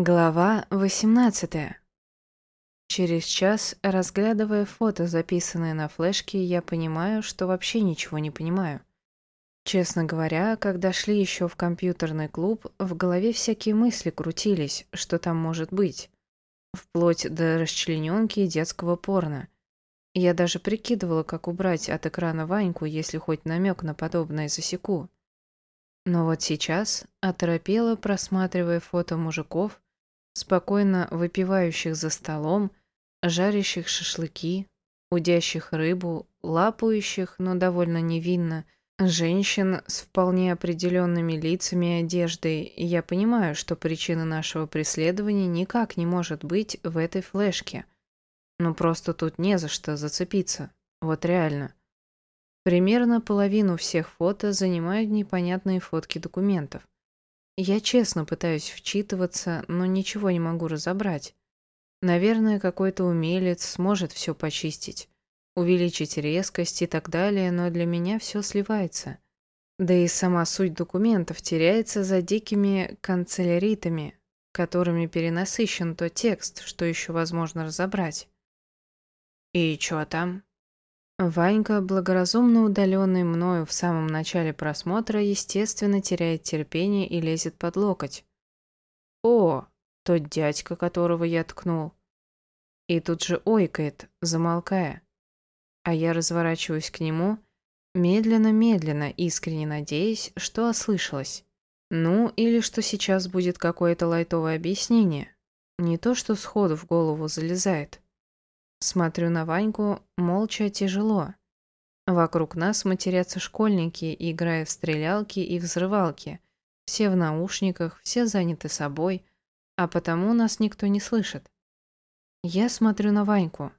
Глава 18 Через час, разглядывая фото, записанные на флешке, я понимаю, что вообще ничего не понимаю. Честно говоря, когда шли еще в компьютерный клуб, в голове всякие мысли крутились, что там может быть. Вплоть до расчлененки и детского порно. Я даже прикидывала, как убрать от экрана Ваньку, если хоть намек на подобное засеку. Но вот сейчас, оторопела, просматривая фото мужиков, спокойно выпивающих за столом, жарящих шашлыки, удящих рыбу, лапающих, но довольно невинно, женщин с вполне определенными лицами и одеждой, я понимаю, что причина нашего преследования никак не может быть в этой флешке. Ну просто тут не за что зацепиться. Вот реально. Примерно половину всех фото занимают непонятные фотки документов. Я честно пытаюсь вчитываться, но ничего не могу разобрать. Наверное, какой-то умелец сможет все почистить, увеличить резкость и так далее, но для меня все сливается. Да и сама суть документов теряется за дикими канцеляритами, которыми перенасыщен тот текст, что еще возможно разобрать. «И чё там?» Ванька, благоразумно удаленный мною в самом начале просмотра, естественно, теряет терпение и лезет под локоть. «О, тот дядька, которого я ткнул!» И тут же ойкает, замолкая. А я разворачиваюсь к нему, медленно-медленно, искренне надеясь, что ослышалась. Ну, или что сейчас будет какое-то лайтовое объяснение. Не то, что сходу в голову залезает. Смотрю на Ваньку, молча тяжело. Вокруг нас матерятся школьники, играя в стрелялки и взрывалки. Все в наушниках, все заняты собой, а потому нас никто не слышит. Я смотрю на Ваньку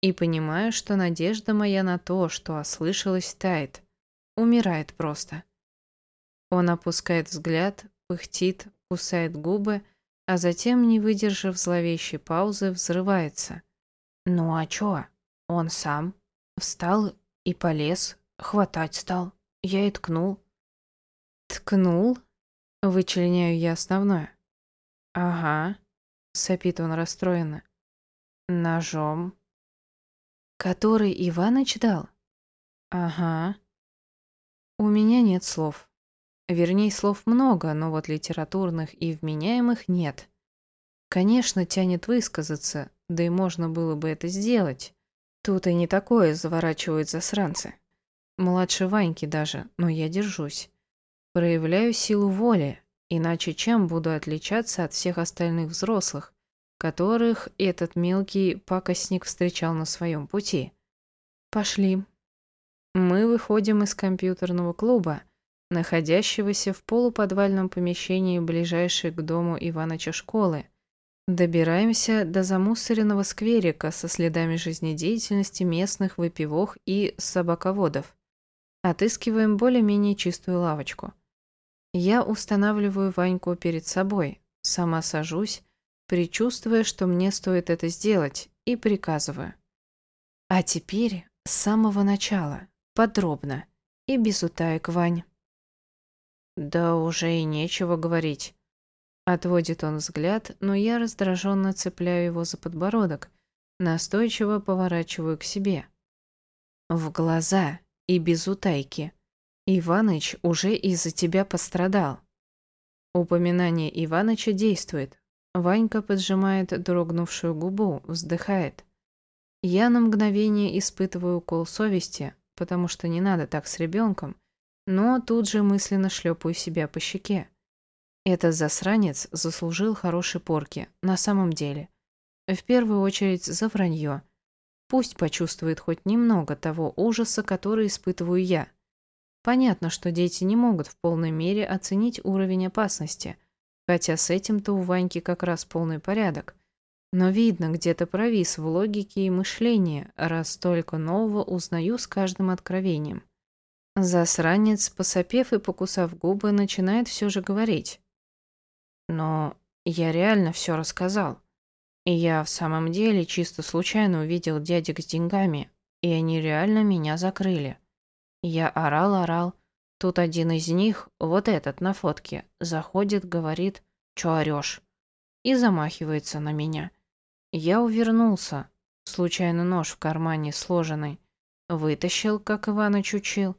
и понимаю, что надежда моя на то, что ослышалась, тает. Умирает просто. Он опускает взгляд, пыхтит, кусает губы, а затем, не выдержав зловещей паузы, взрывается. Ну а чё? Он сам встал и полез, хватать стал. Я и ткнул. Ткнул? Вычленяю я основное. Ага, сопит он расстроенно. Ножом. Который Иваныч дал? Ага. У меня нет слов. Вернее, слов много, но вот литературных и вменяемых нет. Конечно, тянет высказаться, да и можно было бы это сделать. Тут и не такое заворачивают засранцы. Младше Ваньки даже, но я держусь. Проявляю силу воли, иначе чем буду отличаться от всех остальных взрослых, которых этот мелкий пакостник встречал на своем пути. Пошли. Мы выходим из компьютерного клуба, находящегося в полуподвальном помещении ближайшей к дому Иваныча школы, Добираемся до замусоренного скверика со следами жизнедеятельности местных выпивох и собаководов. Отыскиваем более-менее чистую лавочку. Я устанавливаю Ваньку перед собой, сама сажусь, предчувствуя, что мне стоит это сделать, и приказываю. А теперь с самого начала, подробно и без утаек, Вань. Да уже и нечего говорить. Отводит он взгляд, но я раздраженно цепляю его за подбородок, настойчиво поворачиваю к себе. В глаза и без утайки. Иваныч уже из-за тебя пострадал. Упоминание Иваныча действует. Ванька поджимает дрогнувшую губу, вздыхает. Я на мгновение испытываю укол совести, потому что не надо так с ребенком, но тут же мысленно шлепаю себя по щеке. Этот засранец заслужил хорошей порки, на самом деле. В первую очередь за вранье. Пусть почувствует хоть немного того ужаса, который испытываю я. Понятно, что дети не могут в полной мере оценить уровень опасности, хотя с этим-то у Ваньки как раз полный порядок. Но видно, где-то провис в логике и мышлении, раз столько нового узнаю с каждым откровением. Засранец, посопев и покусав губы, начинает все же говорить. Но я реально все рассказал. И я в самом деле чисто случайно увидел дядек с деньгами, и они реально меня закрыли. Я орал-орал. Тут один из них, вот этот на фотке, заходит, говорит, чё орёшь? и замахивается на меня. Я увернулся. Случайно нож в кармане сложенный. Вытащил, как Иваныч учил.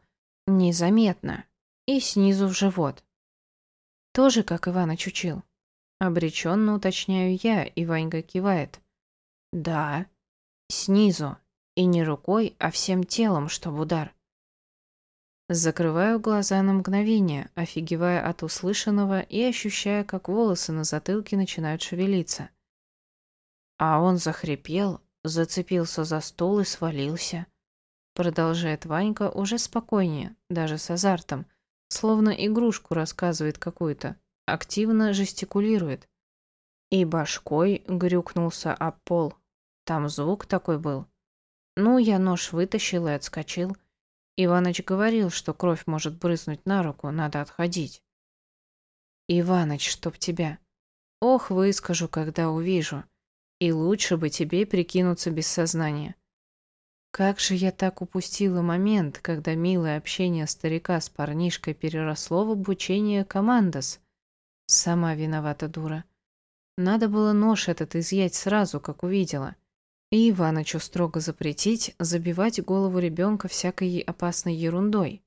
Незаметно. И снизу в живот. Тоже, как Иваныч учил. Обреченно уточняю я, и Ванька кивает. Да. Снизу. И не рукой, а всем телом, чтобы удар. Закрываю глаза на мгновение, офигевая от услышанного и ощущая, как волосы на затылке начинают шевелиться. А он захрипел, зацепился за стол и свалился. Продолжает Ванька уже спокойнее, даже с азартом, словно игрушку рассказывает какую-то, активно жестикулирует. И башкой грюкнулся об пол. Там звук такой был. Ну, я нож вытащил и отскочил. Иваныч говорил, что кровь может брызнуть на руку, надо отходить. Иваныч, чтоб тебя. Ох, выскажу, когда увижу. И лучше бы тебе прикинуться без сознания. Как же я так упустила момент, когда милое общение старика с парнишкой переросло в обучение командос. Сама виновата дура. Надо было нож этот изъять сразу, как увидела и Иванычу строго запретить забивать голову ребенка всякой опасной ерундой.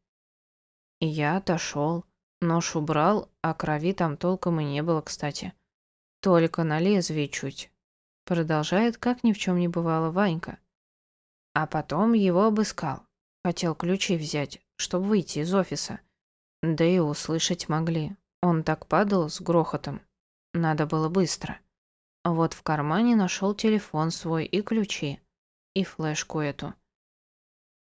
И я отошел, нож убрал, а крови там толком и не было, кстати. Только на лезвие чуть. Продолжает, как ни в чем не бывало, Ванька. А потом его обыскал. Хотел ключи взять, чтобы выйти из офиса. Да и услышать могли. Он так падал с грохотом. Надо было быстро. Вот в кармане нашел телефон свой и ключи. И флешку эту.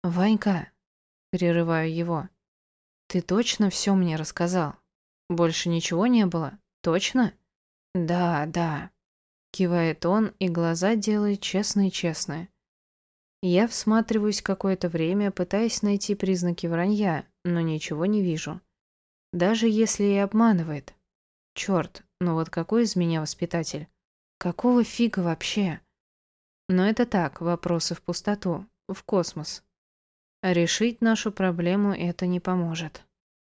«Ванька», — перерываю его, — «ты точно все мне рассказал? Больше ничего не было? Точно?» «Да, да», — кивает он, и глаза делает честные-честные. Я всматриваюсь какое-то время, пытаясь найти признаки вранья, но ничего не вижу. Даже если и обманывает. Черт, ну вот какой из меня воспитатель? Какого фига вообще? Но это так, вопросы в пустоту, в космос. решить нашу проблему это не поможет.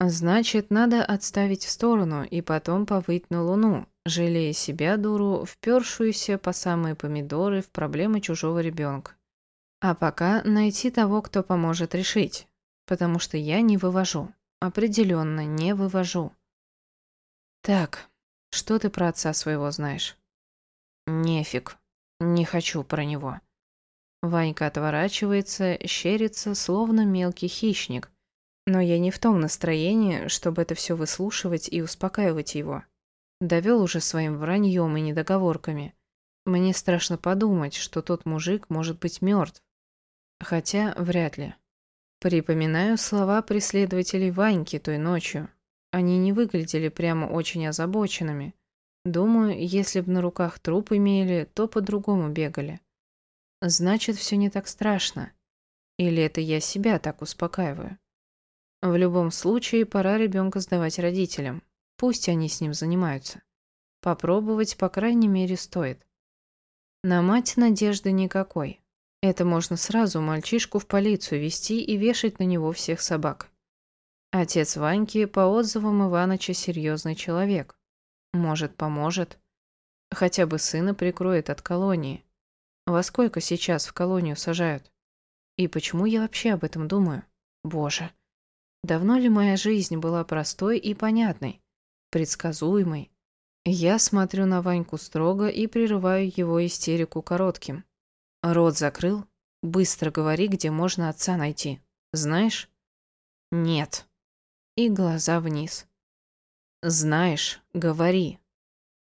Значит, надо отставить в сторону и потом повыть на Луну, жалея себя, дуру, впершуюся по самые помидоры в проблемы чужого ребенка. А пока найти того, кто поможет решить, потому что я не вывожу, определенно не вывожу. Так, что ты про отца своего знаешь? Нефиг. Не хочу про него. Ванька отворачивается, щерится, словно мелкий хищник. Но я не в том настроении, чтобы это все выслушивать и успокаивать его. Довел уже своим враньем и недоговорками. Мне страшно подумать, что тот мужик может быть мертв. Хотя вряд ли. Припоминаю слова преследователей Ваньки той ночью. Они не выглядели прямо очень озабоченными. Думаю, если б на руках труп имели, то по-другому бегали. Значит, все не так страшно. Или это я себя так успокаиваю? В любом случае, пора ребенка сдавать родителям. Пусть они с ним занимаются. Попробовать, по крайней мере, стоит. На мать надежды никакой. Это можно сразу мальчишку в полицию вести и вешать на него всех собак. Отец Ваньки, по отзывам Иваныча, серьезный человек. Может, поможет. Хотя бы сына прикроет от колонии. Во сколько сейчас в колонию сажают? И почему я вообще об этом думаю? Боже. Давно ли моя жизнь была простой и понятной? Предсказуемой? Я смотрю на Ваньку строго и прерываю его истерику коротким. Рот закрыл? Быстро говори, где можно отца найти. Знаешь? Нет. И глаза вниз. Знаешь, говори.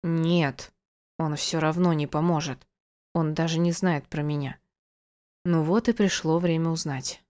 Нет, он все равно не поможет. Он даже не знает про меня. Ну вот и пришло время узнать.